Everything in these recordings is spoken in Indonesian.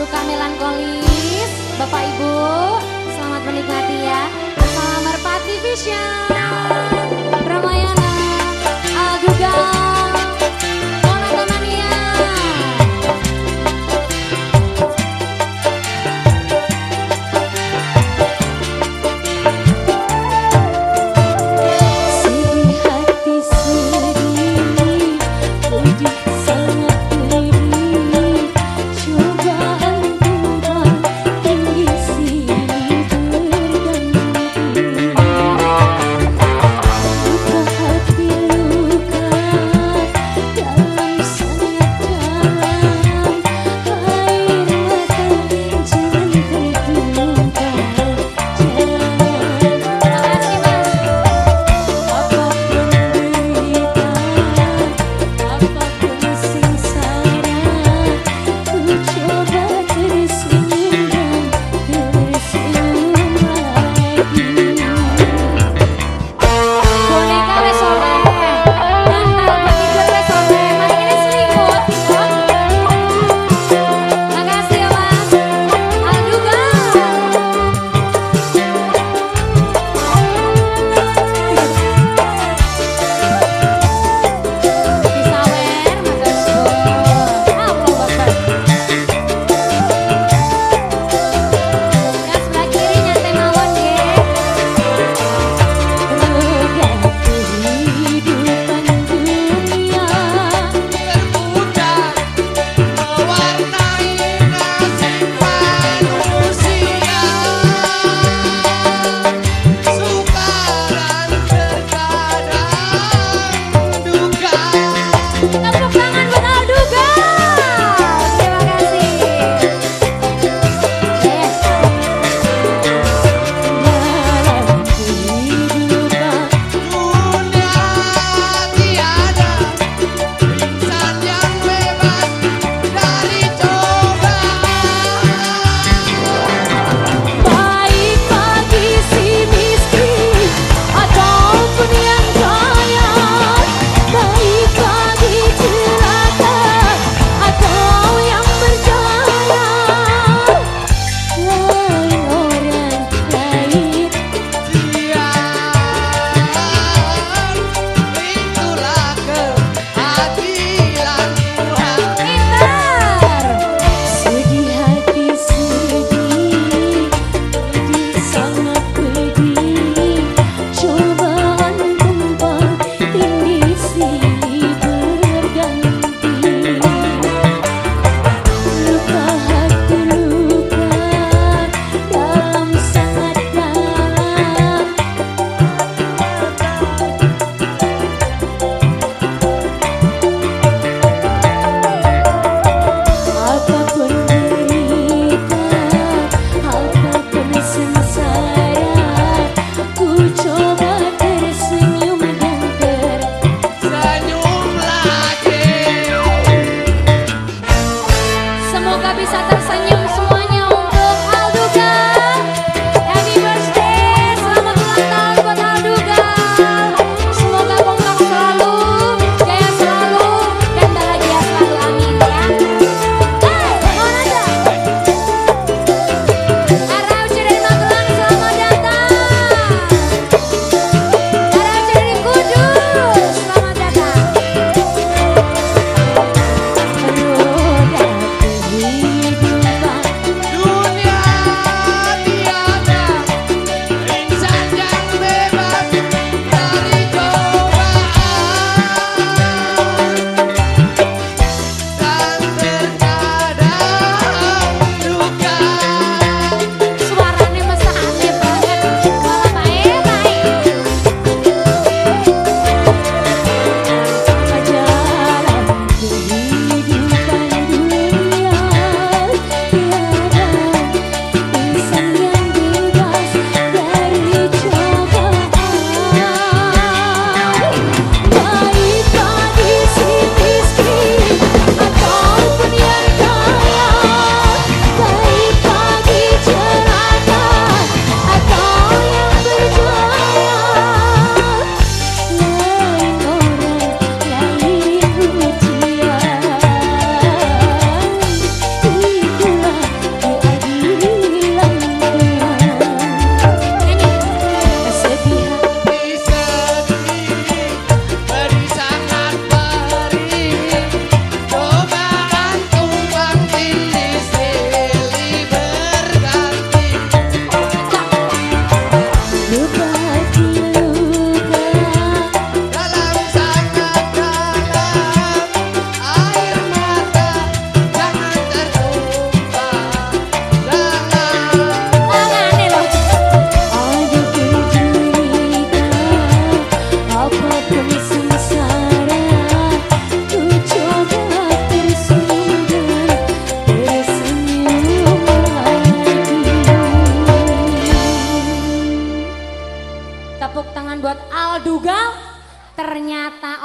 suka melankolis. Bapak Ibu Selamat menikmati ya. Salam Merpati Vision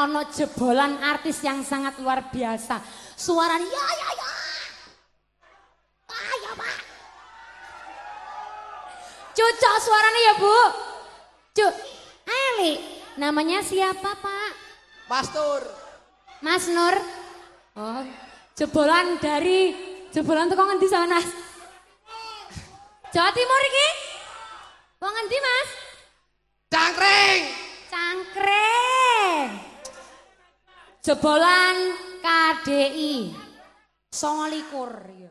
ono jebolan artis yang sangat luar biasa. Suaranya ya ya ya. Ayo, Pak. Cocok suaranya ya, Bu. Cuk. Eli, namanya siapa, Pak? Pastur. Mas Nur. Oh, jebolan dari jebolan tuh ngendi sana? Jawa Timur iki? Wong ngendi, Mas? Jebolan KDI. Songo likur. ya.